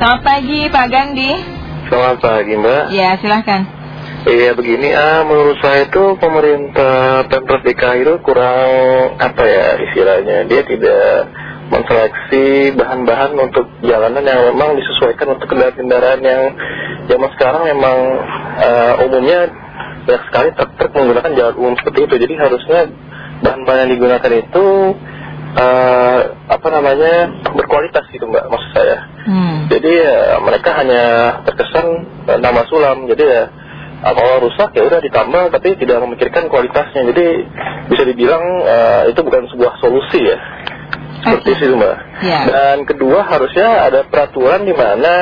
Selamat pagi Pak Gandhi. Selamat pagi Mbak. Ya silahkan. Iya begini, ah menurut saya itu pemerintah Pemprov DKI itu kurang apa ya istilahnya, dia tidak menseleksi bahan-bahan untuk jalanan yang memang disesuaikan untuk kendaraan-kendaraan yang zaman sekarang memang uh, umumnya banyak sekali truk menggunakan jalan umum seperti itu. Jadi harusnya bahan-bahan yang digunakan itu uh, apa namanya berkualitas gitu mbak maksud saya. Hmm. Jadi ya, mereka hanya terkesan uh, nama sulam. Jadi ya kalau rusak ya udah ditambah tapi tidak memikirkan kualitasnya. Jadi bisa dibilang uh, itu bukan sebuah solusi ya seperti itu mbak. Yeah. Dan kedua harusnya ada peraturan di mana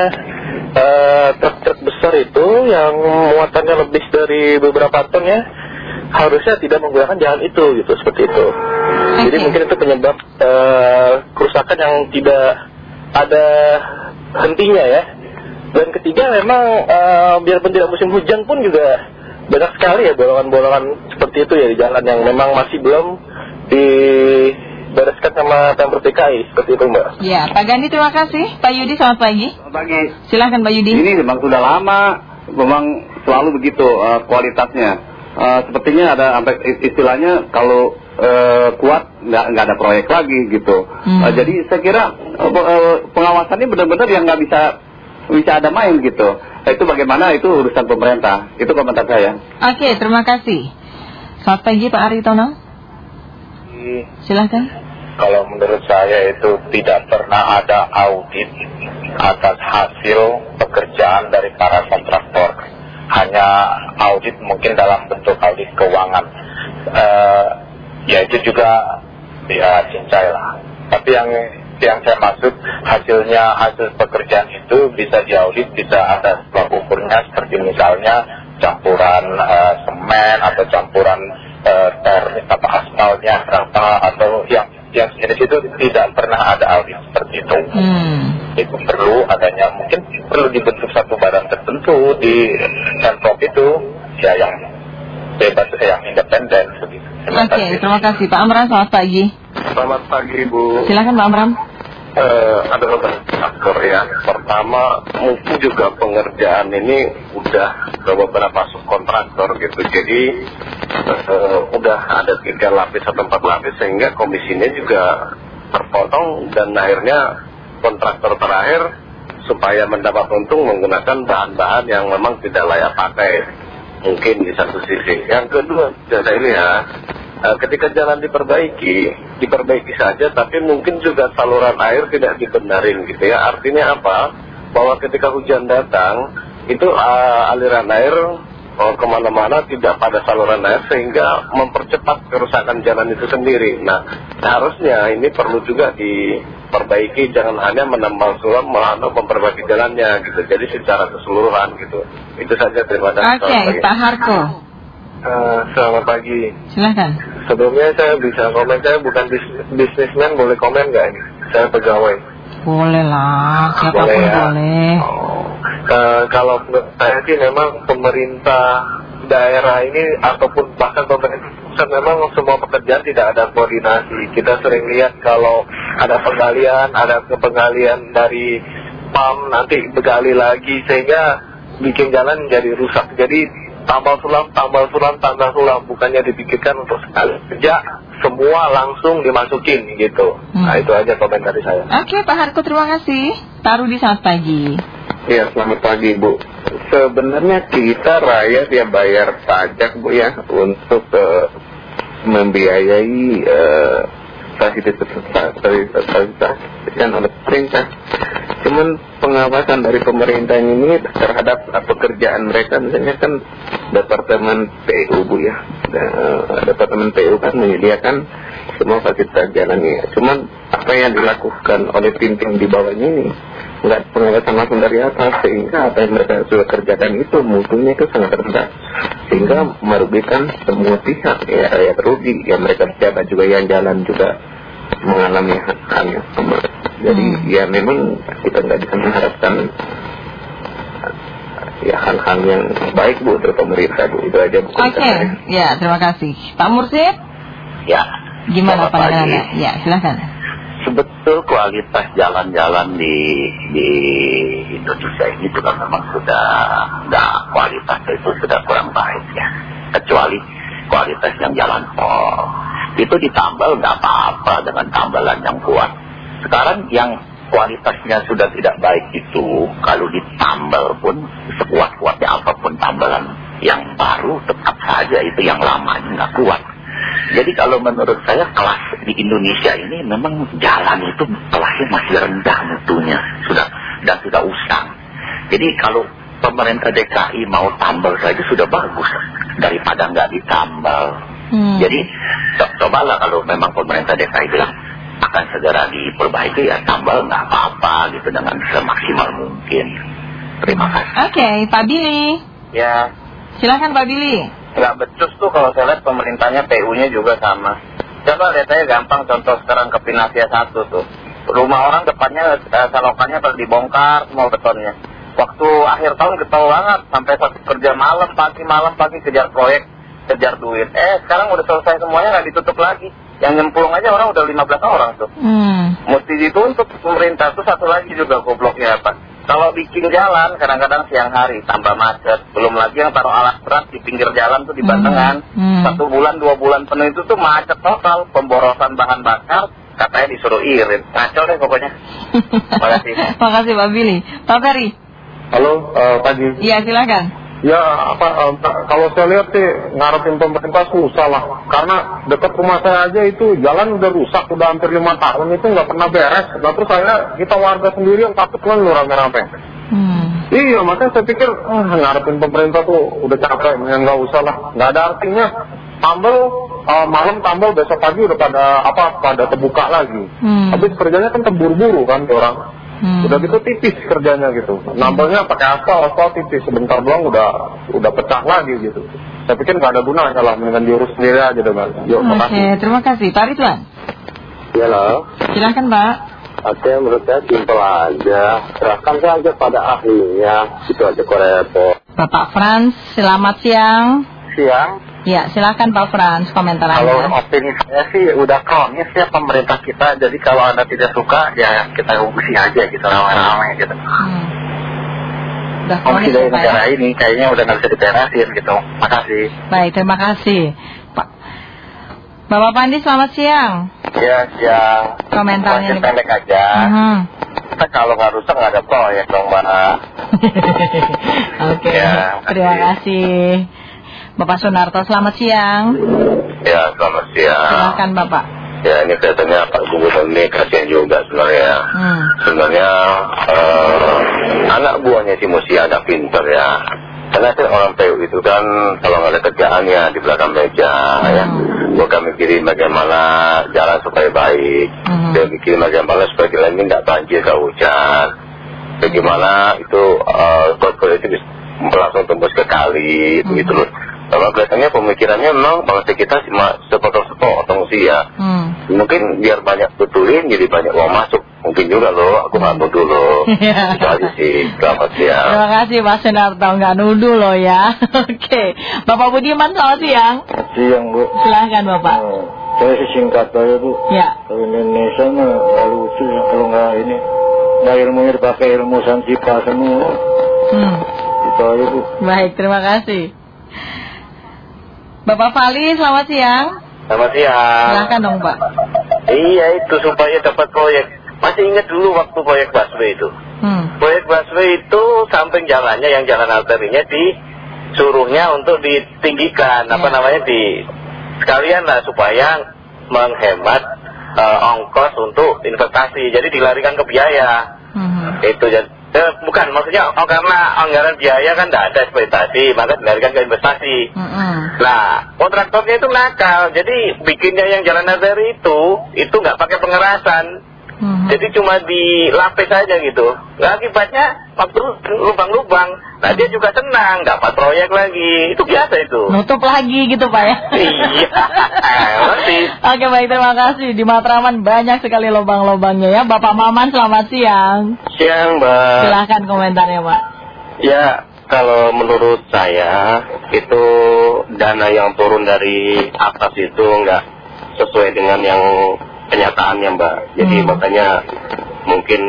uh, truk-truk besar itu yang muatannya lebih dari beberapa ton ya harusnya tidak menggunakan jalan itu gitu seperti itu. Jadi mungkin itu penyebab uh, kerusakan yang tidak ada hentinya ya. Dan ketiga memang uh, biarpun tidak musim hujan pun juga banyak sekali ya bolongan-bolongan seperti itu ya di jalan yang memang masih belum di bereskan sama Pemprov DKI seperti itu Mbak. Ya, Pak Gandhi terima kasih. Pak Yudi selamat pagi. Selamat pagi. Silahkan Pak Yudi. Ini memang sudah lama, memang selalu begitu uh, kualitasnya. Uh, sepertinya ada sampai istilahnya kalau uh, kuat nggak nggak ada proyek lagi gitu. Hmm. Uh, jadi saya kira uh, pengawasannya benar-benar yang nggak bisa bisa ada main gitu. Uh, itu bagaimana itu urusan pemerintah. Itu komentar saya. Oke, terima kasih. Selamat pagi Pak Aritono. Silahkan. Kalau menurut saya itu tidak pernah ada audit atas hasil pekerjaan dari para kontraktor. Hanya audit mungkin dalam bentuk audit keuangan. Uh, ya itu juga ya cincai lah. Tapi yang yang saya maksud hasilnya hasil pekerjaan itu bisa diaudit, bisa ada sebuah ukurnya seperti misalnya campuran uh, semen atau campuran uh, teknik apa aspalnya berapa atau yang yang jenis itu tidak pernah ada audit seperti itu. Hmm. Itu perlu adanya mungkin perlu dibentuk satu badan tertentu di Pemprov itu ya yang bebas yang independen begitu. Oke, okay, terima kasih Pak Amran. Selamat pagi. Selamat pagi Bu. Silakan Pak Amran uh, ada beberapa faktor ya. Pertama, mungkin juga pengerjaan ini udah ke beberapa subkontraktor gitu. Jadi uh, udah ada tiga lapis atau empat lapis sehingga komisinya juga terpotong dan akhirnya kontraktor terakhir supaya mendapat untung menggunakan bahan-bahan yang memang tidak layak pakai mungkin di satu sisi. Yang kedua, saya lihat uh, ketika jalan diperbaiki, diperbaiki saja, tapi mungkin juga saluran air tidak dibenarin gitu ya. Artinya apa? Bahwa ketika hujan datang, itu uh, aliran air oh, ke mana-mana tidak pada saluran air sehingga mempercepat kerusakan jalan itu sendiri. Nah, harusnya ini perlu juga diperbaiki, jangan hanya menambal sulam, malah memperbaiki jalannya gitu. Jadi secara keseluruhan gitu. Itu saja terima kasih. Oke, okay, Pak Harko. Uh, selamat pagi. Silahkan. Sebelumnya saya bisa komen, saya bukan bis, bisnismen, boleh komen nggak ini? Saya pegawai. Boleh lah, siapa pun boleh. Ya? boleh. Oh. Uh, kalau saya sih memang pemerintah daerah ini ataupun bahkan pemerintah pusat memang semua pekerjaan tidak ada koordinasi. Kita sering lihat kalau ada penggalian, ada penggalian dari PAM nanti begali lagi sehingga bikin jalan jadi rusak. Jadi tambal sulam, tambal sulam, tambal sulam bukannya dipikirkan untuk sekali kerja semua langsung dimasukin gitu. Hmm. Nah itu aja komentar dari saya. Oke Pak Harko terima kasih. Taruh di selamat pagi. Iya selamat pagi Bu. Sebenarnya kita rakyat ya bayar pajak Bu ya untuk uh, membiayai uh, fasilitas-fasilitas yang oleh pemerintah. Cuman pengawasan dari pemerintah ini terhadap pekerjaan mereka misalnya kan Departemen PU Bu ya. Departemen PU kan menyediakan semua fasilitas jalan ya. Cuman apa yang dilakukan oleh tim-tim di bawahnya ini nggak pengawasan langsung dari atas sehingga apa yang mereka sudah kerjakan itu mutunya itu sangat rendah sehingga merugikan semua pihak ya rakyat rugi ya mereka siapa juga yang jalan juga mengalami hal yang sama. Jadi hmm. ya memang kita nggak bisa mengharapkan ya hal-hal yang baik bu dari pemerintah bu. Itu aja bu. Oke okay. ya terima kasih. Pak Mursid ya. Gimana pandangannya? ya silakan. Betul kualitas jalan-jalan di di Indonesia ini juga memang sudah nggak kualitas itu sudah kurang baik ya. Kecuali kualitas yang jalan tol itu ditambal nggak apa-apa dengan tambalan yang kuat. Sekarang yang kualitasnya sudah tidak baik itu kalau ditambal pun sekuat-kuatnya apa pun tambalan yang baru tetap saja itu yang lama nggak kuat. Jadi kalau menurut saya kelas di Indonesia ini memang jalan itu kelasnya masih rendah mutunya sudah dan sudah usang. Jadi kalau pemerintah DKI mau tambal saja sudah bagus daripada nggak ditambal. Hmm. Jadi co cobalah kalau memang pemerintah DKI bilang akan segera diperbaiki ya tambal nggak apa-apa gitu dengan semaksimal mungkin. Terima kasih. Oke, okay, Pak Billy. Ya. Silakan Pak Billy. Nggak becus tuh kalau saya lihat pemerintahnya PU-nya juga sama. Coba lihat aja gampang contoh sekarang ke Pinasia satu tuh. Rumah orang depannya eh, salokannya pada dibongkar semua betonnya. Waktu akhir tahun getol banget sampai satu kerja malam pagi malam pagi kejar proyek kejar duit. Eh sekarang udah selesai semuanya nggak ditutup lagi. Yang nyemplung aja orang udah 15 orang tuh. Hmm. Mesti dituntut pemerintah tuh satu lagi juga gobloknya apa. Kalau bikin jalan kadang-kadang siang hari tambah macet. Belum lagi yang taruh alat berat di pinggir jalan tuh di Bantengan. Hmm. Hmm. Satu bulan dua bulan penuh itu tuh macet total. Pemborosan bahan bakar katanya disuruh irit. Kacau deh pokoknya. Terima kasih. Terima kasih Pak Billy. Pak Ferry. Halo, uh, pagi. Iya silakan. Ya apa uh, kalau saya lihat sih ngarepin pemerintah susah lah karena dekat rumah saya aja itu jalan udah rusak udah hampir lima tahun itu nggak pernah beres. Nah terus saya kita warga sendiri yang takut kan lu rame-rame. Hmm. Iya makanya saya pikir ah, ngarepin pemerintah tuh udah capek ya nggak usah lah nggak ada artinya tambel uh, malam tambel besok pagi udah pada apa pada terbuka lagi. Hmm. Habis kerjanya kan terburu-buru kan orang. Hmm. Udah gitu tipis kerjanya gitu. Nambelnya pakai aspal, aspal tipis. Sebentar doang udah udah pecah lagi gitu. Saya pikir nggak ada guna kalau mendingan diurus sendiri aja dengan. Yuk, Oke, okay, terima kasih. Pak Ridwan. Ya, lo. Silakan, Pak. Oke, menurut saya simpel aja. Serahkan saja pada ahlinya. Itu aja kok repot. Bapak Frans, selamat siang. Siang. Ya, silakan Pak Frans komentar Kalau opini saya sih udah kronis ya pemerintah kita. Jadi kalau Anda tidak suka ya kita ungsi aja gitu ramai-ramai gitu. Hmm. Udah kronis ya, negara ya? ini kayaknya udah nggak bisa diberesin gitu. Makasih. Baik, terima kasih. Pak Bapak Pandi selamat siang. Ya, siang. Komentarnya pendek aja. Uh -huh. Kita kalau nggak rusak nggak ada proyek dong, Mbak. Oke, okay. ya, terima kasih. Bapak Sunarto, selamat siang. Ya, selamat siang. Silakan Bapak. Ya, ini kelihatannya Pak Gubernur ini kasihan juga sebenarnya. Hmm. Sebenarnya uh, anak buahnya sih mesti ada pinter ya. Karena kan orang PU itu kan kalau nggak ada kerjaan ya di belakang meja hmm. ya. Bukan mikirin bagaimana jalan supaya baik. Hmm. Dia mikirin bagaimana supaya jalan ini nggak banjir, nggak hujan. Bagaimana itu uh, itu langsung tembus ke kali, hmm. begitu loh. Kalau kelihatannya pemikirannya memang bangsa kita cuma sepotong-sepotong sih ya. Hmm. Mungkin biar banyak betulin jadi banyak uang masuk. Mungkin juga loh, aku nggak nuduh loh. Iya. Itu aja sih, selamat siang. Terima kasih Pak Senarto, nggak nuduh loh ya. Oke, Bapak Budiman selamat siang. Siang Bu. Silahkan Bapak. Oh, saya sih singkat aja Bu. Ya. Kalau Indonesia mah lucu ya kalau nggak ini. Nggak ilmunya dipakai ilmu santipa semua. Hmm. Itu aja Bu. Baik, terima kasih. Bapak Fali, selamat siang. Selamat siang. Silahkan dong Pak. Iya itu supaya dapat proyek. Masih ingat dulu waktu proyek busway itu. Hmm. Proyek busway itu samping jalannya yang jalan arterinya disuruhnya untuk ditinggikan. Apa ya. namanya di sekalian lah supaya menghemat uh, ongkos untuk investasi. Jadi dilarikan ke biaya. Hmm. Itu jadi Eh, bukan, maksudnya oh, karena anggaran biaya kan tidak ada ekspektasi, maka dilarikan ke investasi. Mm -hmm. Nah, kontraktornya itu nakal, jadi bikinnya yang jalan arteri itu, itu nggak pakai pengerasan. Hmm. Jadi cuma dilapis saja gitu. Nah, akibatnya waktu lubang-lubang. Nah dia juga senang, dapat proyek lagi. Itu biasa itu. Nutup lagi gitu Pak ya? iya, Oke baik terima kasih. Di Matraman banyak sekali lubang-lubangnya ya. Bapak Maman selamat siang. Siang Mbak. Silahkan komentarnya Pak. Ya kalau menurut saya itu dana yang turun dari atas itu enggak sesuai dengan yang kenyataannya Mbak. Jadi hmm. makanya mungkin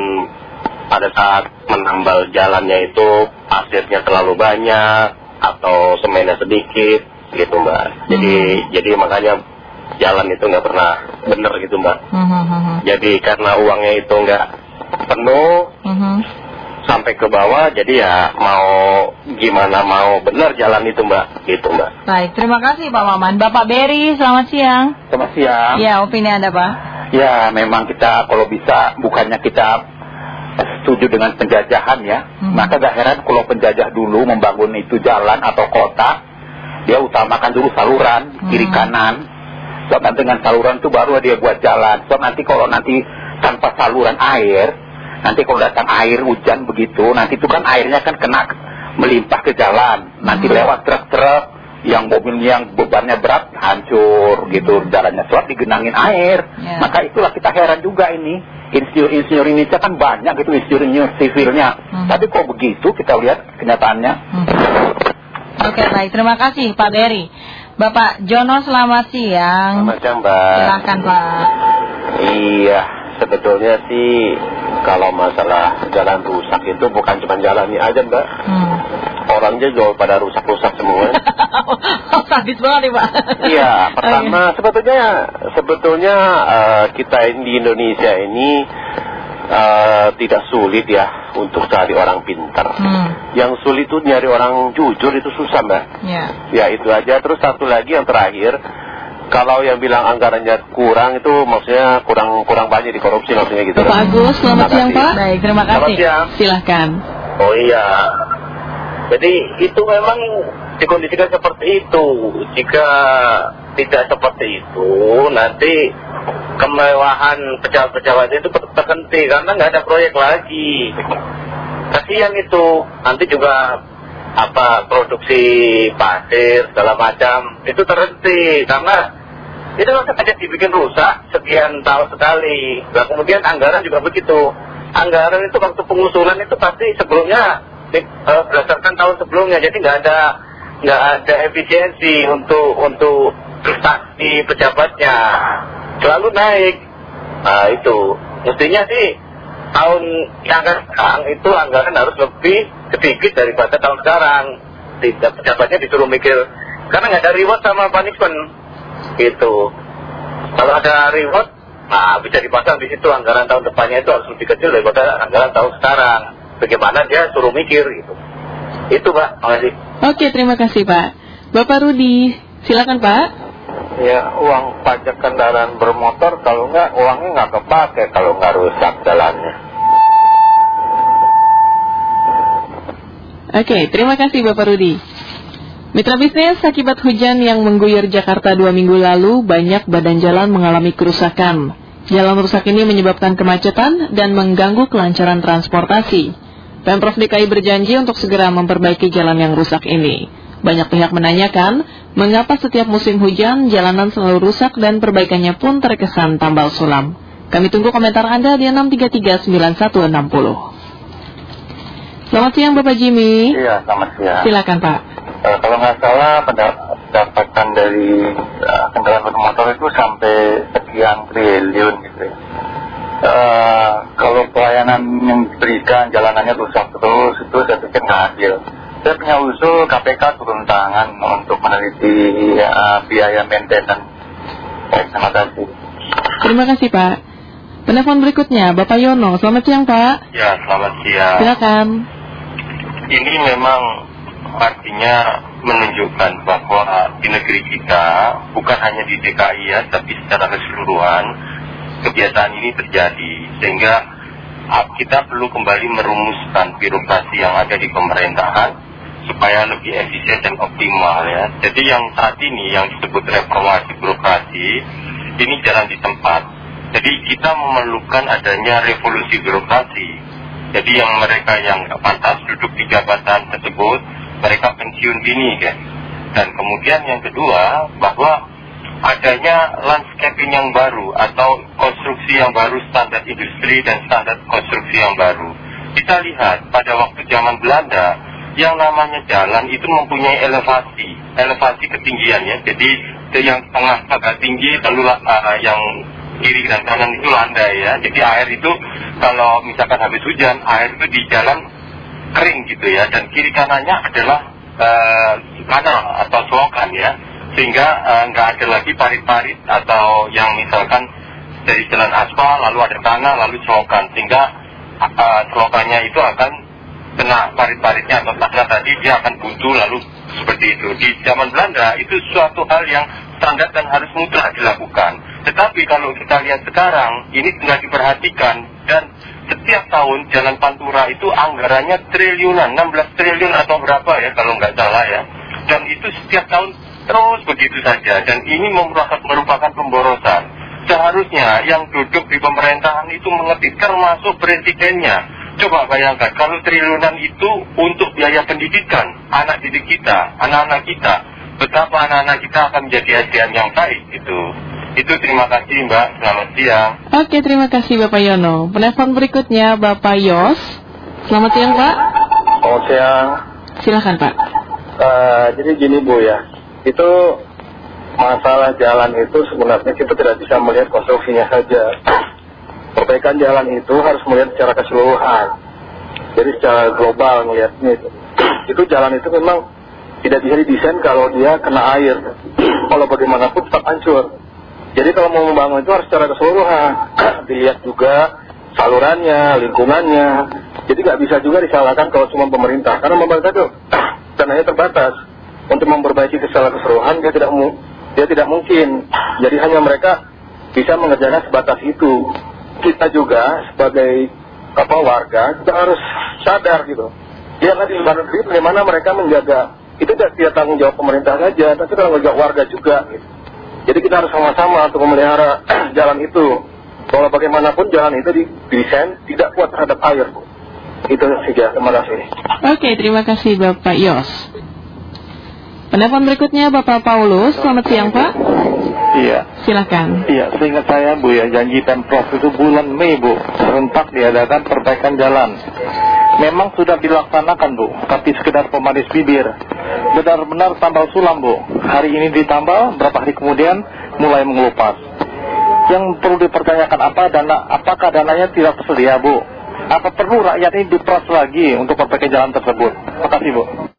pada saat menambal jalannya itu pasirnya terlalu banyak atau semennya sedikit gitu Mbak. Jadi hmm. jadi makanya jalan itu nggak pernah benar gitu Mbak. Hmm, hmm, hmm. Jadi karena uangnya itu nggak penuh hmm. sampai ke bawah, jadi ya mau gimana mau benar jalan itu Mbak, gitu Mbak. Baik, terima kasih Pak Maman. Bapak Berry, selamat siang. Selamat siang. Ya, opini Anda Pak? Ya, memang kita kalau bisa bukannya kita setuju dengan penjajahan ya, hmm. maka gak heran kalau penjajah dulu membangun itu jalan atau kota, dia utamakan dulu saluran hmm. kiri kanan. Sebab nanti dengan saluran itu baru dia buat jalan. Sebab nanti kalau nanti tanpa saluran air, nanti kalau datang air hujan begitu, nanti itu kan airnya kan kena melimpah ke jalan. Nanti hmm. lewat truk-truk yang mobilnya yang bebannya berat hancur gitu jalannya sebab digenangin air. Yeah. Maka itulah kita heran juga ini. Insinyur-insinyur Indonesia kan banyak gitu insinyur sivilnya. Hmm. Tapi kok begitu kita lihat kenyataannya. Hmm. Oke baik, terima kasih Pak Dery. Bapak Jono selamat siang. Selamat siang Mbak. Silakan Pak. Iya, sebetulnya sih kalau masalah jalan rusak itu bukan cuma jalannya aja Mbak. Hmm. Orangnya juga pada rusak-rusak semua. oh, sadis banget nih Pak. iya, pertama sebetulnya sebetulnya uh, kita di Indonesia ini uh, tidak sulit ya untuk cari orang pintar. Hmm. Yang sulit itu nyari orang jujur itu susah mbak. Yeah. Ya itu aja. Terus satu lagi yang terakhir, kalau yang bilang anggarannya kurang itu maksudnya kurang kurang banyak dikorupsi maksudnya gitu. Pak Agus, selamat siang Pak. Baik, terima kasih. Selamat siang. Silahkan. Oh iya. Jadi itu memang dikondisikan seperti itu. Jika tidak seperti itu, nanti kemewahan pejabat-pejabat itu terhenti karena nggak ada proyek lagi. Kasihan itu. Nanti juga apa produksi pasir segala macam itu terhenti karena itu kan aja dibikin rusak sekian tahun sekali. Nah kemudian anggaran juga begitu. Anggaran itu waktu pengusulan itu pasti sebelumnya uh, berdasarkan tahun sebelumnya. Jadi nggak ada nggak ada efisiensi untuk untuk prestasi pejabatnya. Selalu naik. Nah itu. Mestinya sih tahun yang sekarang itu anggaran harus lebih sedikit daripada tahun sekarang. Tidak pejabatnya disuruh mikir karena nggak ada reward sama punishment. Gitu. Kalau ada reward nah bisa dipasang di situ. Anggaran tahun depannya itu harus lebih kecil daripada anggaran tahun sekarang bagaimana dia suruh mikir gitu. Itu Pak, makasih. Oke, terima kasih Pak. Bapak Rudi, silakan Pak. Ya, uang pajak kendaraan bermotor kalau enggak uangnya nggak kepake kalau nggak rusak jalannya. Oke, terima kasih Bapak Rudi. Mitra bisnis, akibat hujan yang mengguyur Jakarta dua minggu lalu, banyak badan jalan mengalami kerusakan. Jalan rusak ini menyebabkan kemacetan dan mengganggu kelancaran transportasi. Pemprov DKI berjanji untuk segera memperbaiki jalan yang rusak ini. Banyak pihak menanyakan, mengapa setiap musim hujan jalanan selalu rusak dan perbaikannya pun terkesan tambal sulam. Kami tunggu komentar Anda di 6339160. Selamat siang Bapak Jimmy. Iya, selamat siang. Silakan Pak. Uh, kalau nggak salah pendapatan dari uh, kendaraan bermotor itu sampai sekian triliun gitu ya. Uh, kalau pelayanan yang diberikan jalanannya rusak terus itu saya pikir nggak adil. Saya punya usul KPK turun tangan untuk meneliti uh, biaya maintenance. Baik, terima kasih. Terima kasih Pak. Penelpon berikutnya Bapak Yono. Selamat siang Pak. Ya, selamat siang. Silakan. Ini memang artinya menunjukkan bahwa di negeri kita bukan hanya di DKI ya, tapi secara keseluruhan kebiasaan ini terjadi sehingga ah, kita perlu kembali merumuskan birokrasi yang ada di pemerintahan supaya lebih efisien dan optimal ya. Jadi yang saat ini yang disebut reformasi birokrasi ini jalan di tempat. Jadi kita memerlukan adanya revolusi birokrasi. Jadi yang mereka yang pantas duduk di jabatan tersebut mereka pensiun dini kan. Dan kemudian yang kedua bahwa adanya landscaping yang baru atau konstruksi yang baru standar industri dan standar konstruksi yang baru. Kita lihat pada waktu zaman Belanda yang namanya jalan itu mempunyai elevasi, elevasi ketinggiannya. Jadi yang tengah agak tinggi lalu uh, yang kiri dan kanan itu landai ya. Jadi air itu kalau misalkan habis hujan, air itu di jalan kering gitu ya. Dan kiri kanannya adalah uh, kanal atau selokan ya. Sehingga uh, nggak ada lagi parit-parit atau yang misalkan dari jalan aspal lalu ada tanah lalu selokan. Sehingga uh, selokannya itu akan kena parit-paritnya atau tanah tadi dia akan buntu lalu seperti itu. Di zaman Belanda itu suatu hal yang standar dan harus mutlak dilakukan. Tetapi kalau kita lihat sekarang, ini tidak diperhatikan dan setiap tahun Jalan Pantura itu anggarannya triliunan, 16 triliun atau berapa ya kalau nggak salah ya. Dan itu setiap tahun terus begitu saja dan ini merupakan, merupakan pemborosan. Seharusnya yang duduk di pemerintahan itu mengerti termasuk presidennya. Coba bayangkan kalau triliunan itu untuk biaya pendidikan anak didik kita, anak-anak kita, betapa anak-anak kita akan menjadi SDM yang baik itu. Itu terima kasih Mbak, selamat siang. Oke, terima kasih Bapak Yono. Penelpon berikutnya Bapak Yos. Selamat siang Pak. Selamat siang. Silakan Pak. Uh, jadi gini Bu ya, itu masalah jalan itu sebenarnya kita tidak bisa melihat konstruksinya saja. Perbaikan jalan itu harus melihat secara keseluruhan. Jadi secara global melihatnya itu. itu jalan itu memang tidak bisa didesain kalau dia kena air. Kalau bagaimanapun tetap hancur. Jadi kalau mau membangun itu harus secara keseluruhan. Dilihat juga salurannya, lingkungannya. Jadi nggak bisa juga disalahkan kalau cuma pemerintah. Karena pemerintah itu dananya terbatas. Untuk memperbaiki secara keseluruhan dia tidak dia tidak mungkin. Jadi hanya mereka bisa mengerjakan sebatas itu. Kita juga sebagai apa warga kita harus sadar gitu. Lihatlah di luar negeri bagaimana mereka menjaga itu tidak tanggung jawab pemerintah saja, tapi tanggung jawab warga juga. Gitu. Jadi kita harus sama-sama untuk memelihara jalan itu. Kalau bagaimanapun jalan itu didesain tidak kuat terhadap air. Itu saja, terima kasih. Oke, terima kasih Bapak Yos. Penelpon berikutnya Bapak Paulus, selamat siang Pak. Iya. Silakan. Iya, seingat saya Bu ya, janji Pemprov itu bulan Mei Bu, serentak diadakan perbaikan jalan. Memang sudah dilaksanakan Bu, tapi sekedar pemanis bibir. Benar-benar tambal sulam Bu. Hari ini ditambal, berapa hari kemudian mulai mengelupas. Yang perlu dipertanyakan apa dana, apakah dananya tidak tersedia Bu? Apa perlu rakyat ini diperas lagi untuk perbaikan jalan tersebut? Terima kasih Bu.